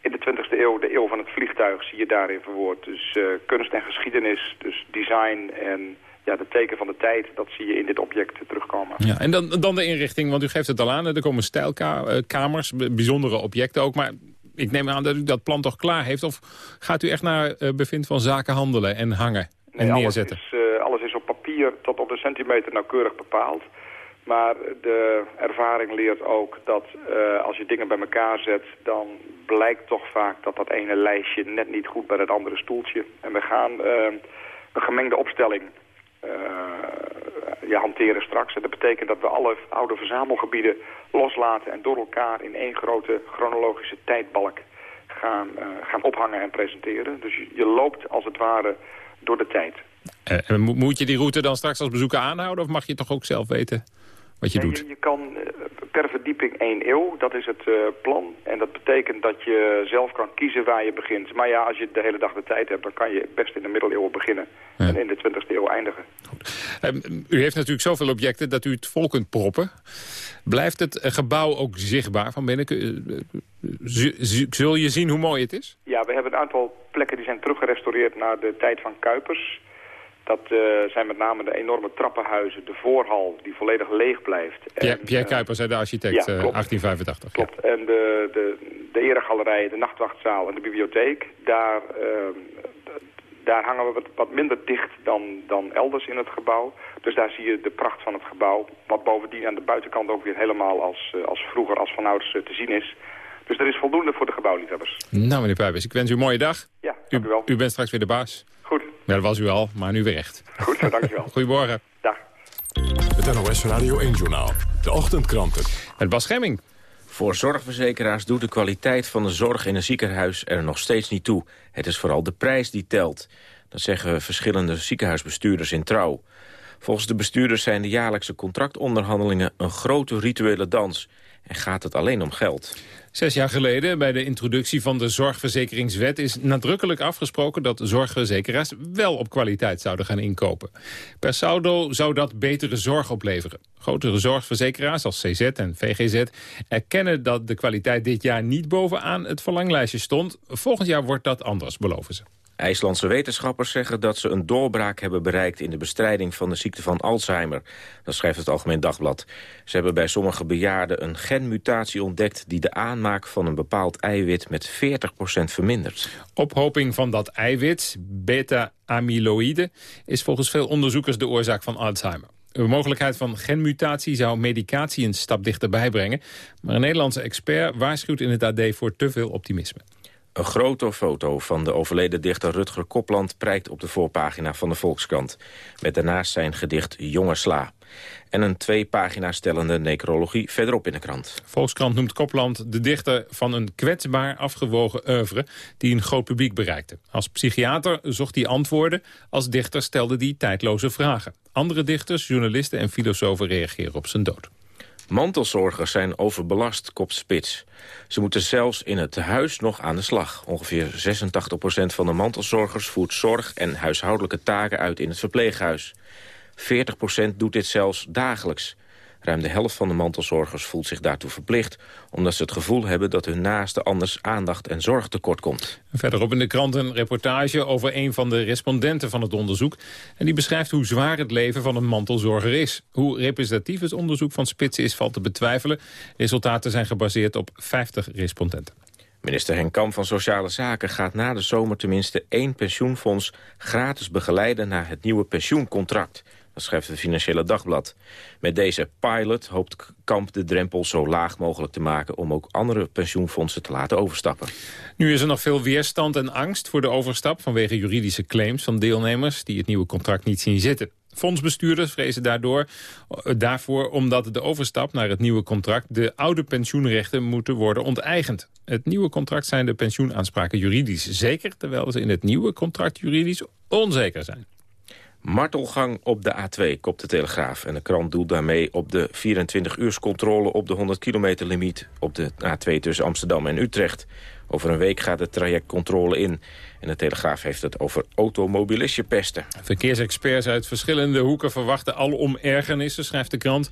in de 20e eeuw, de eeuw van het vliegtuig, zie je daarin verwoord. Dus eh, kunst en geschiedenis, dus design en ja, de teken van de tijd, dat zie je in dit object terugkomen. Ja, en dan, dan de inrichting, want u geeft het al aan. Er komen stijlkamers, bijzondere objecten ook. Maar ik neem aan dat u dat plan toch klaar heeft. Of gaat u echt naar eh, bevind van zaken handelen en hangen en Nee, alles neerzetten? is, eh, alles is op papier tot op de centimeter nauwkeurig bepaald. Maar de ervaring leert ook dat eh, als je dingen bij elkaar zet... dan blijkt toch vaak dat dat ene lijstje net niet goed bij het andere stoeltje. En we gaan eh, een gemengde opstelling eh, hanteren straks. En dat betekent dat we alle oude verzamelgebieden loslaten... en door elkaar in één grote chronologische tijdbalk gaan, gaan ophangen en presenteren. Dus je, loopt als het ware door de tijd. En mo- moet je die route dan straks als bezoeker aanhouden? Of mag je toch ook zelf weten wat je Nee, doet? Je, je kan eh, per verdieping één eeuw, dat is het eh, plan. En dat betekent dat je zelf kan kiezen waar je begint. Maar ja, als je de hele dag de tijd hebt, dan kan je best in de middeleeuwen beginnen. En in de 20e eeuw eindigen. Eh, u heeft natuurlijk zoveel objecten dat u het vol kunt proppen. Blijft het eh, gebouw ook zichtbaar van binnen? Zul je zien hoe mooi het is? Ja, we hebben een aantal plekken die zijn teruggerestaureerd naar de tijd van Kuipers. Dat eh, zijn met name de enorme trappenhuizen, de voorhal die volledig leeg blijft. Pierre, Pierre Kuipers, hè, de architect, ja, eh, klopt. 1885. Klopt. En de, de, de eregalerij, de nachtwachtzaal en de bibliotheek, daar, ehm, daar hangen we wat, wat minder dicht dan, dan elders in het gebouw. Dus daar zie je de pracht van het gebouw, wat bovendien aan de buitenkant ook weer helemaal als, eh, als vroeger, als vanouds eh, te zien is. Dus er is voldoende voor de gebouwliefhebbers. Nou, meneer Pijpers, ik wens u een mooie dag. Ja, u, u bent straks weer de baas. Goed. Ja, dat was u al, maar nu weer echt. Goed, dankjewel. Goedemorgen. Dag. Het Het NOS Radio 1-journaal. De ochtendkranten. Met Bas Schemming. Voor zorgverzekeraars doet de kwaliteit van de zorg in een ziekenhuis er nog steeds niet toe. Het is vooral de prijs die telt. Dat zeggen verschillende ziekenhuisbestuurders in Trouw. Volgens de bestuurders zijn de jaarlijkse contractonderhandelingen een grote rituele dans. En gaat het alleen om geld. Zes jaar geleden, bij de introductie van de zorgverzekeringswet... is nadrukkelijk afgesproken dat zorgverzekeraars wel op kwaliteit zouden gaan inkopen. Per saldo zou dat betere zorg opleveren. Grotere zorgverzekeraars als CZ en VGZ erkennen dat de kwaliteit dit jaar niet bovenaan het verlanglijstje stond. Volgend jaar wordt dat anders, beloven ze. IJslandse wetenschappers zeggen dat ze een doorbraak hebben bereikt... in de bestrijding van de ziekte van Alzheimer. Dat schrijft het Algemeen Dagblad. Ze hebben bij sommige bejaarden een genmutatie ontdekt... die de aanmaak van een bepaald eiwit met 40% vermindert. Ophoping van dat eiwit, beta-amyloïde... is volgens veel onderzoekers de oorzaak van Alzheimer. De mogelijkheid van genmutatie zou medicatie een stap dichterbij brengen. Maar een Nederlandse expert waarschuwt in het AD voor te veel optimisme. Een grote foto van de overleden dichter Rutger Kopland... prijkt op de voorpagina van de Volkskrant. Met daarnaast zijn gedicht Jonge Sla. En een twee pagina's stellende necrologie verderop in de krant. Volkskrant noemt Kopland de dichter van een kwetsbaar afgewogen oeuvre... die een groot publiek bereikte. Als psychiater zocht hij antwoorden, als dichter stelde hij tijdloze vragen. Andere dichters, journalisten en filosofen reageren op zijn dood. Mantelzorgers zijn overbelast, kopt Spits. Ze moeten zelfs in het huis nog aan de slag. Ongeveer 86% van de mantelzorgers voert zorg en huishoudelijke taken uit in het verpleeghuis. 40% doet dit zelfs dagelijks. Ruim de helft van de mantelzorgers voelt zich daartoe verplicht... omdat ze het gevoel hebben dat hun naaste anders aandacht en zorg tekort komt. Verderop in de krant een reportage over een van de respondenten van het onderzoek. En die beschrijft hoe zwaar het leven van een mantelzorger is. Hoe representatief het onderzoek van Spitsen is, valt te betwijfelen. Resultaten zijn gebaseerd op 50 respondenten. Minister Henk Kamp van Sociale Zaken gaat na de zomer tenminste één pensioenfonds gratis begeleiden naar het nieuwe pensioencontract. Dat schrijft het Financiële Dagblad. Met deze pilot hoopt Kamp de drempel zo laag mogelijk te maken... om ook andere pensioenfondsen te laten overstappen. Nu is er nog veel weerstand en angst voor de overstap... vanwege juridische claims van deelnemers die het nieuwe contract niet zien zitten. Fondsbestuurders vrezen daardoor, daarvoor omdat de overstap naar het nieuwe contract... de oude pensioenrechten moeten worden onteigend. Het nieuwe contract zijn de pensioenaanspraken juridisch zeker... terwijl ze in het nieuwe contract juridisch onzeker zijn. Martelgang op de A2, kopt de Telegraaf. En de krant doelt daarmee op de 24-uurscontrole op de 100 kilometer limiet... op de A2 tussen Amsterdam en Utrecht. Over een week gaat de trajectcontrole in. En de Telegraaf heeft het over automobilistjepesten. Verkeersexperts uit verschillende hoeken verwachten alom ergernissen, schrijft de krant.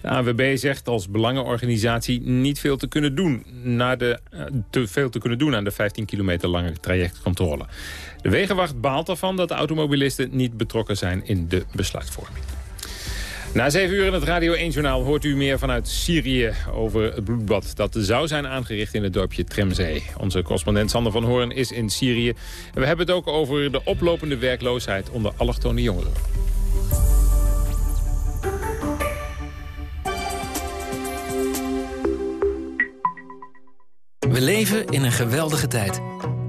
De AWB zegt als belangenorganisatie niet veel te kunnen doen, na de, te veel te kunnen doen aan de 15 kilometer lange trajectcontrole. De Wegenwacht baalt ervan dat automobilisten niet betrokken zijn in de besluitvorming. Na zeven uur in het Radio 1-journaal hoort u meer vanuit Syrië over het bloedbad dat zou zijn aangericht in het dorpje Tremzee. Onze correspondent Sander van Hoorn is in Syrië. En we hebben het ook over de oplopende werkloosheid onder allochtone jongeren. We leven in een geweldige tijd.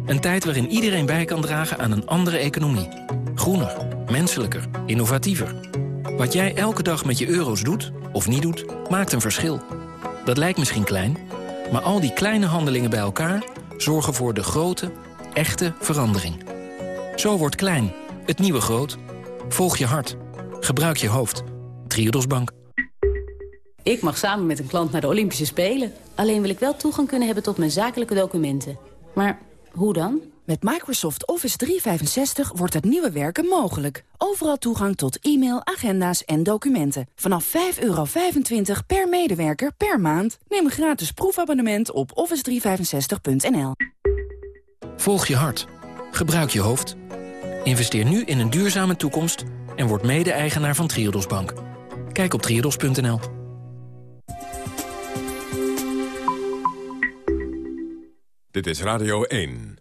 Een tijd waarin iedereen bij kan dragen aan een andere economie. Groener, menselijker, innovatiever. Wat jij elke dag met je euro's doet, of niet doet, maakt een verschil. Dat lijkt misschien klein, maar al die kleine handelingen bij elkaar... zorgen voor de grote, echte verandering. Zo wordt klein, het nieuwe groot. Volg je hart. Gebruik je hoofd. Triodos Bank. Ik mag samen met een klant naar de Olympische Spelen. Alleen wil ik wel toegang kunnen hebben tot mijn zakelijke documenten. Maar hoe dan? Met Microsoft Office 365 wordt het nieuwe werken mogelijk. Overal toegang tot e-mail, agenda's en documenten. Vanaf 5,25 per medewerker per maand. Neem een gratis proefabonnement op office365.nl. Volg je hart. Gebruik je hoofd. Investeer nu in een duurzame toekomst en word mede-eigenaar van Triodos Bank. Kijk op triodos.nl. Dit is Radio 1.